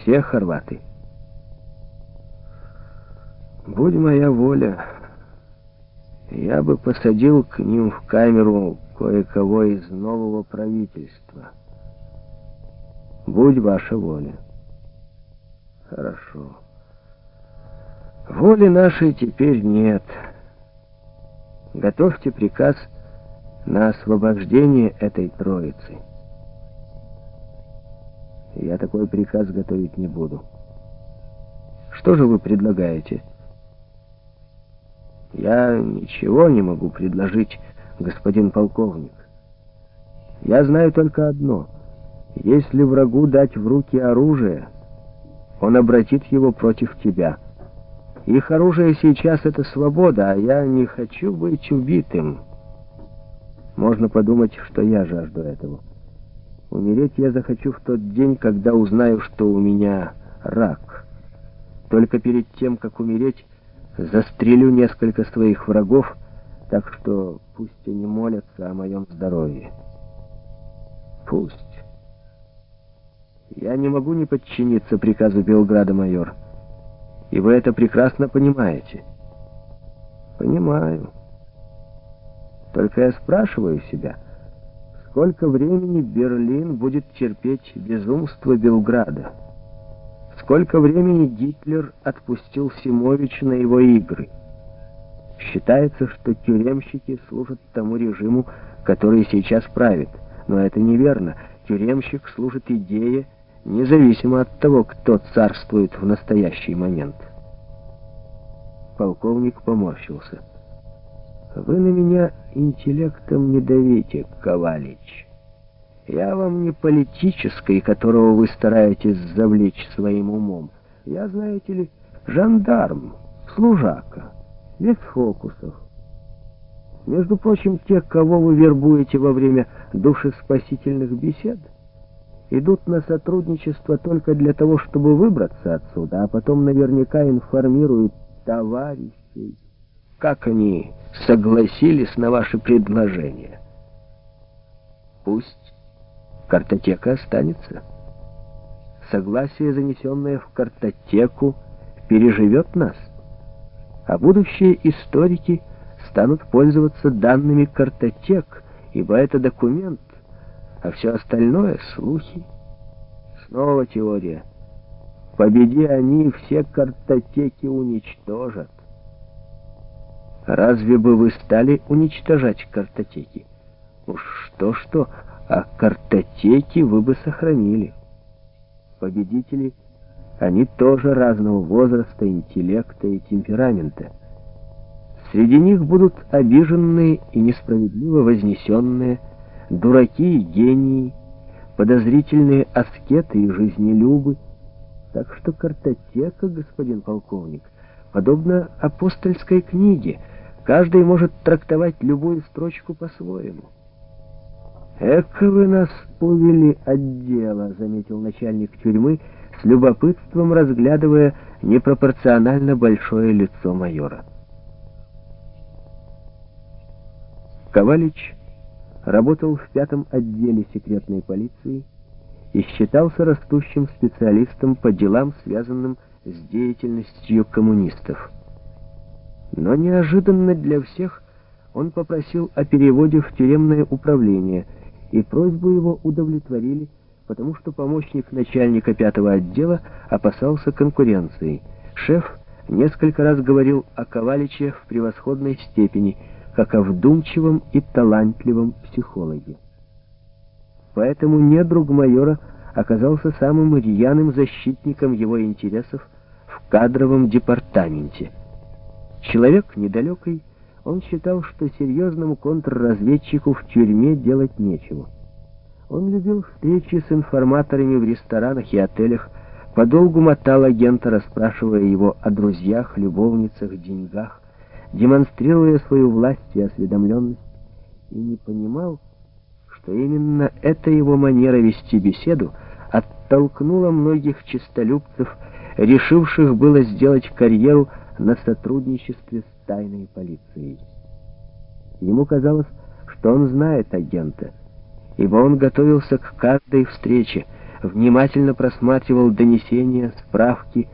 Все хорваты. Будь моя воля, я бы посадил к ним в камеру кое-кого из нового правительства. Будь ваша воля. Хорошо. Воли нашей теперь нет. Готовьте приказ на освобождение этой троицы. Я такой приказ готовить не буду. Что же вы предлагаете? Я ничего не могу предложить, господин полковник. Я знаю только одно. Если врагу дать в руки оружие, он обратит его против тебя. Их оружие сейчас — это свобода, а я не хочу быть убитым. Можно подумать, что я жажду этого. Умереть я захочу в тот день, когда узнаю, что у меня рак. Только перед тем, как умереть, застрелю несколько своих врагов, так что пусть они молятся о моем здоровье. Пусть. Я не могу не подчиниться приказу Белграда, майор. И вы это прекрасно понимаете. Понимаю. Только я спрашиваю себя, сколько времени Берлин будет терпеть безумство Белграда? Сколько времени Гитлер отпустил Симович на его игры? Считается, что тюремщики служат тому режиму, который сейчас правит. Но это неверно. Тюремщик служит идее, независимо от того, кто царствует в настоящий момент. Полковник поморщился. «Вы на меня интеллектом не давите, Ковалич. Я вам не политический, которого вы стараетесь завлечь своим умом. Я, знаете ли, жандарм, служака, без фокусов. Между прочим, те, кого вы вербуете во время душеспасительных бесед, идут на сотрудничество только для того, чтобы выбраться отсюда, а потом наверняка информируют товарищей, как они согласились на ваши предложения. Пусть картотека останется. Согласие, занесенное в картотеку, переживет нас, а будущие историки станут пользоваться данными картотек, ибо это документ, а все остальное — слухи. Снова теория. Победи они, все картотеки уничтожат. Разве бы вы стали уничтожать картотеки? Уж что-что, а картотеки вы бы сохранили. Победители, они тоже разного возраста, интеллекта и темперамента. Среди них будут обиженные и несправедливо вознесенные, дураки и гении, подозрительные аскеты и жизнелюбы. Так что картотека, господин полковник, подобно апостольской книге, каждый может трактовать любую строчку по-своему. «Эка вы нас увели от дела», — заметил начальник тюрьмы, с любопытством разглядывая непропорционально большое лицо майора. Ковалич работал в пятом отделе секретной полиции и считался растущим специалистом по делам, связанным с деятельностью коммунистов. Но неожиданно для всех он попросил о переводе в тюремное управление, и просьбу его удовлетворили, потому что помощник начальника пятого отдела опасался конкуренции. Шеф несколько раз говорил о Коваличе в превосходной степени – как о вдумчивом и талантливом психологе. Поэтому недруг майора оказался самым рьяным защитником его интересов в кадровом департаменте. Человек недалекий, он считал, что серьезному контрразведчику в тюрьме делать нечего. Он любил встречи с информаторами в ресторанах и отелях, подолгу мотал агента, расспрашивая его о друзьях, любовницах, деньгах, демонстрируя свою власть и осведомленность, и не понимал, что именно эта его манера вести беседу оттолкнула многих честолюбцев, решивших было сделать карьеру на сотрудничестве с тайной полицией. Ему казалось, что он знает агента, ибо он готовился к каждой встрече, внимательно просматривал донесения, справки,